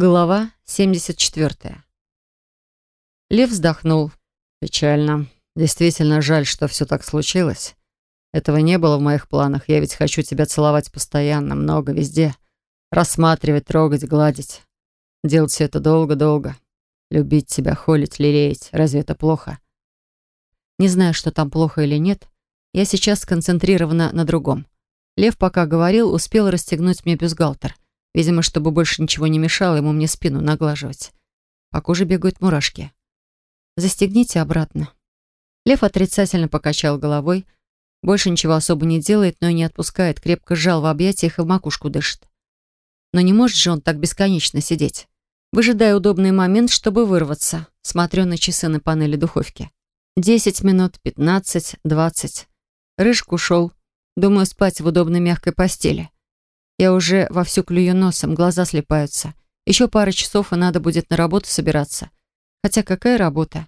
Глава 74. Лев вздохнул. Печально. Действительно жаль, что все так случилось. Этого не было в моих планах. Я ведь хочу тебя целовать постоянно, много, везде. Рассматривать, трогать, гладить. Делать все это долго-долго. Любить тебя, холить, лелеять. Разве это плохо? Не знаю, что там плохо или нет. Я сейчас сконцентрирована на другом. Лев, пока говорил, успел расстегнуть мне бюстгальтер — Видимо, чтобы больше ничего не мешало ему мне спину наглаживать. По коже бегают мурашки. «Застегните обратно». Лев отрицательно покачал головой. Больше ничего особо не делает, но и не отпускает. Крепко сжал в объятиях и в макушку дышит. Но не может же он так бесконечно сидеть. Выжидая удобный момент, чтобы вырваться. Смотрю на часы на панели духовки. Десять минут, пятнадцать, двадцать. Рыжик ушел. Думаю, спать в удобной мягкой постели. Я уже вовсю клюю носом, глаза слепаются. Еще пара часов, и надо будет на работу собираться. Хотя какая работа?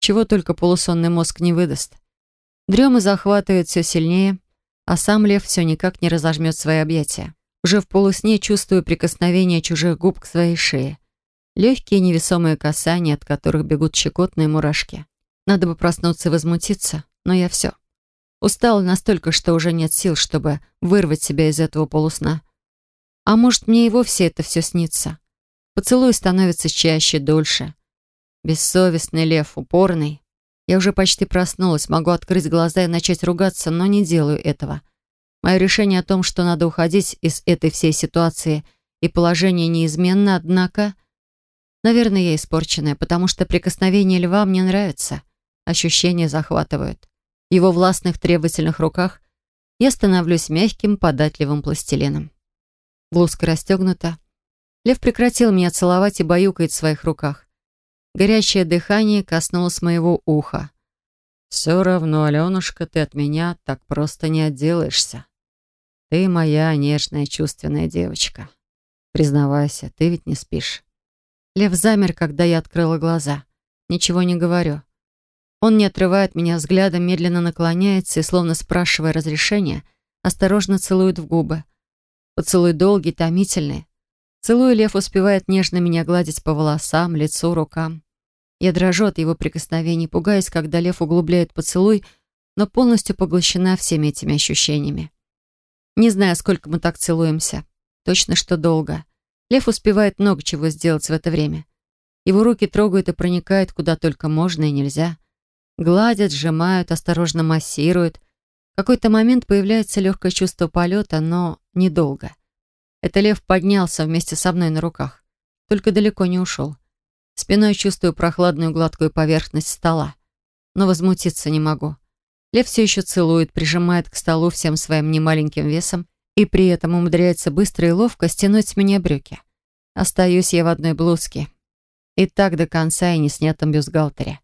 Чего только полусонный мозг не выдаст. Дрема захватывает все сильнее, а сам лев все никак не разожмет свои объятия. Уже в полусне чувствую прикосновение чужих губ к своей шее. Легкие невесомые касания, от которых бегут щекотные мурашки. Надо бы проснуться и возмутиться, но я все. Устала настолько, что уже нет сил, чтобы вырвать себя из этого полусна. А может, мне и вовсе это все снится. Поцелуй становится чаще, дольше. Бессовестный лев, упорный. Я уже почти проснулась, могу открыть глаза и начать ругаться, но не делаю этого. Мое решение о том, что надо уходить из этой всей ситуации и положение неизменно, однако... Наверное, я испорченная, потому что прикосновение льва мне нравится. Ощущения захватывают. В его властных требовательных руках я становлюсь мягким, податливым пластилином. Блузка расстегнута. Лев прекратил меня целовать и баюкает в своих руках. Горячее дыхание коснулось моего уха. «Все равно, Аленушка, ты от меня так просто не отделаешься. Ты моя нежная, чувственная девочка. Признавайся, ты ведь не спишь». Лев замер, когда я открыла глаза. Ничего не говорю. Он не отрывает меня взглядом, медленно наклоняется и, словно спрашивая разрешения, осторожно целует в губы. Поцелуй долгий, томительный. Целуя, лев успевает нежно меня гладить по волосам, лицу, рукам. Я дрожу от его прикосновений, пугаясь, когда лев углубляет поцелуй, но полностью поглощена всеми этими ощущениями. Не знаю, сколько мы так целуемся. Точно, что долго. Лев успевает много чего сделать в это время. Его руки трогают и проникают куда только можно и нельзя. Гладят, сжимают, осторожно массируют, какой-то момент появляется легкое чувство полета, но недолго. Это лев поднялся вместе со мной на руках, только далеко не ушел. Спиной чувствую прохладную гладкую поверхность стола, но возмутиться не могу. Лев все еще целует, прижимает к столу всем своим немаленьким весом и при этом умудряется быстро и ловко стянуть с меня брюки. Остаюсь я в одной блузке. И так до конца и не снятом бюстгальтере.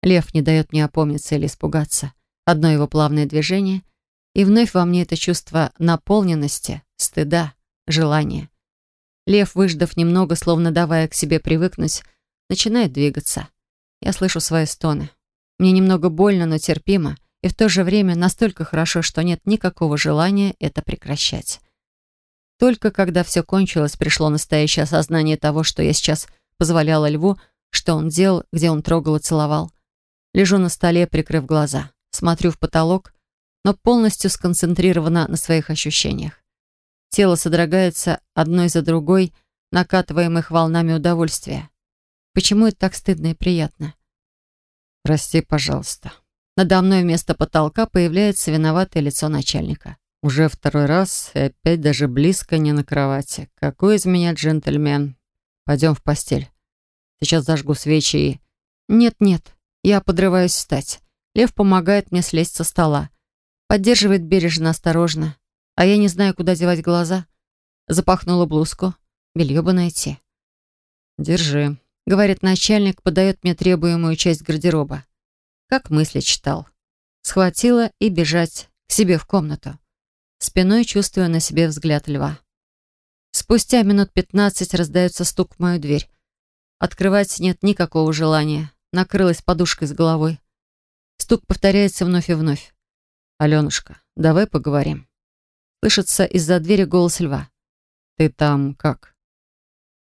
Лев не дает мне опомниться или испугаться. Одно его плавное движение, и вновь во мне это чувство наполненности, стыда, желания. Лев, выждав немного, словно давая к себе привыкнуть, начинает двигаться. Я слышу свои стоны. Мне немного больно, но терпимо, и в то же время настолько хорошо, что нет никакого желания это прекращать. Только когда все кончилось, пришло настоящее осознание того, что я сейчас позволяла льву, что он делал, где он трогал и целовал. Лежу на столе, прикрыв глаза смотрю в потолок, но полностью сконцентрирована на своих ощущениях. Тело содрогается одной за другой, накатываемых волнами удовольствия. Почему это так стыдно и приятно? «Прости, пожалуйста». Надо мной вместо потолка появляется виноватое лицо начальника. Уже второй раз и опять даже близко не на кровати. Какой из меня джентльмен? Пойдем в постель. Сейчас зажгу свечи и... Нет-нет, я подрываюсь встать. Лев помогает мне слезть со стола. Поддерживает бережно, осторожно. А я не знаю, куда девать глаза. Запахнула блузку. Белье бы найти. «Держи», — говорит начальник, подает мне требуемую часть гардероба. Как мысли читал. Схватила и бежать к себе в комнату. Спиной чувствую на себе взгляд льва. Спустя минут пятнадцать раздается стук в мою дверь. Открывать нет никакого желания. Накрылась подушкой с головой. Стук повторяется вновь и вновь. «Аленушка, давай поговорим». Слышится из-за двери голос льва. «Ты там как?»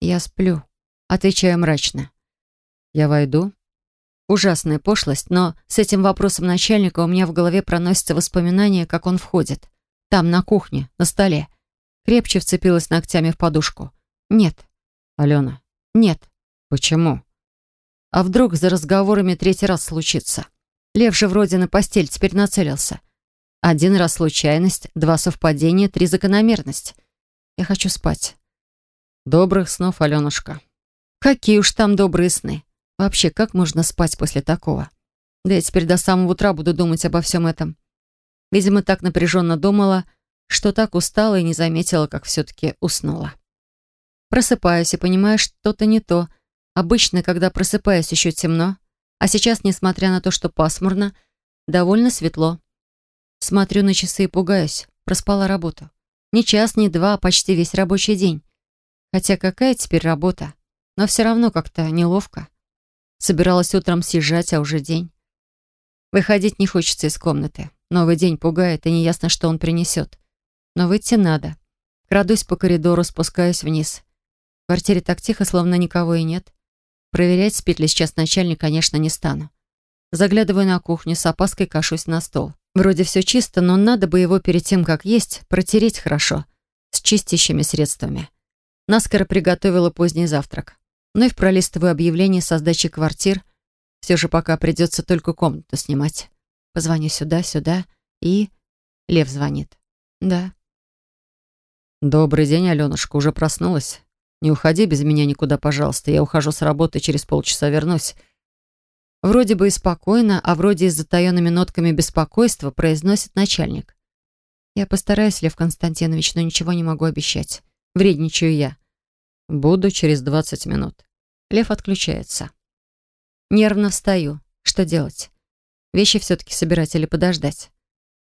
Я сплю. Отвечаю мрачно. Я войду. Ужасная пошлость, но с этим вопросом начальника у меня в голове проносится воспоминание, как он входит. Там, на кухне, на столе. Крепче вцепилась ногтями в подушку. Нет. Алена. Нет. Почему? А вдруг за разговорами третий раз случится? Лев же вроде на постель теперь нацелился. Один раз случайность, два совпадения, три закономерность. Я хочу спать. Добрых снов, Аленушка. Какие уж там добрые сны. Вообще, как можно спать после такого? Да я теперь до самого утра буду думать обо всем этом. Видимо, так напряженно думала, что так устала и не заметила, как все-таки уснула. Просыпаюсь и понимаю, что-то не то. Обычно, когда просыпаюсь, еще темно, а сейчас, несмотря на то, что пасмурно, довольно светло. Смотрю на часы и пугаюсь. Проспала работу. Не час, не два, а почти весь рабочий день. Хотя какая теперь работа? Но все равно как-то неловко. Собиралась утром съезжать, а уже день. Выходить не хочется из комнаты. Новый день пугает, и неясно, что он принесет. Но выйти надо. Крадусь по коридору, спускаюсь вниз. В квартире так тихо, словно никого и нет. Проверять, спит ли сейчас начальник, конечно, не стану. Заглядываю на кухню, с опаской кашусь на стол. Вроде все чисто, но надо бы его перед тем, как есть, протереть хорошо, с чистящими средствами. Наскоро приготовила поздний завтрак. Ну и в пролистываю объявление со сдачи квартир. Все же пока придется только комнату снимать. Позвоню сюда, сюда и... Лев звонит. Да. «Добрый день, Аленушка. Уже проснулась?» Не уходи без меня никуда, пожалуйста. Я ухожу с работы, через полчаса вернусь. Вроде бы и спокойно, а вроде и с затаенными нотками беспокойства произносит начальник. Я постараюсь, Лев Константинович, но ничего не могу обещать. Вредничаю я. Буду через 20 минут. Лев отключается. Нервно встаю. Что делать? Вещи все-таки собирать или подождать?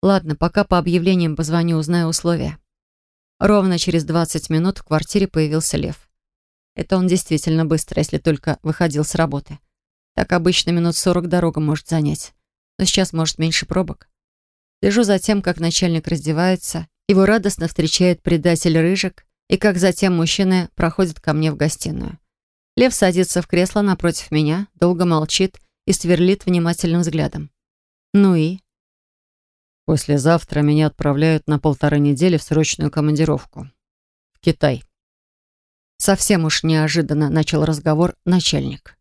Ладно, пока по объявлениям позвоню, узнаю условия. Ровно через 20 минут в квартире появился Лев. Это он действительно быстро, если только выходил с работы. Так обычно минут 40 дорога может занять. Но сейчас, может, меньше пробок. Лежу за тем, как начальник раздевается. Его радостно встречает предатель Рыжик, и как затем мужчины проходят ко мне в гостиную. Лев садится в кресло напротив меня, долго молчит и сверлит внимательным взглядом. Ну и? Послезавтра меня отправляют на полторы недели в срочную командировку. В Китай. Совсем уж неожиданно начал разговор начальник.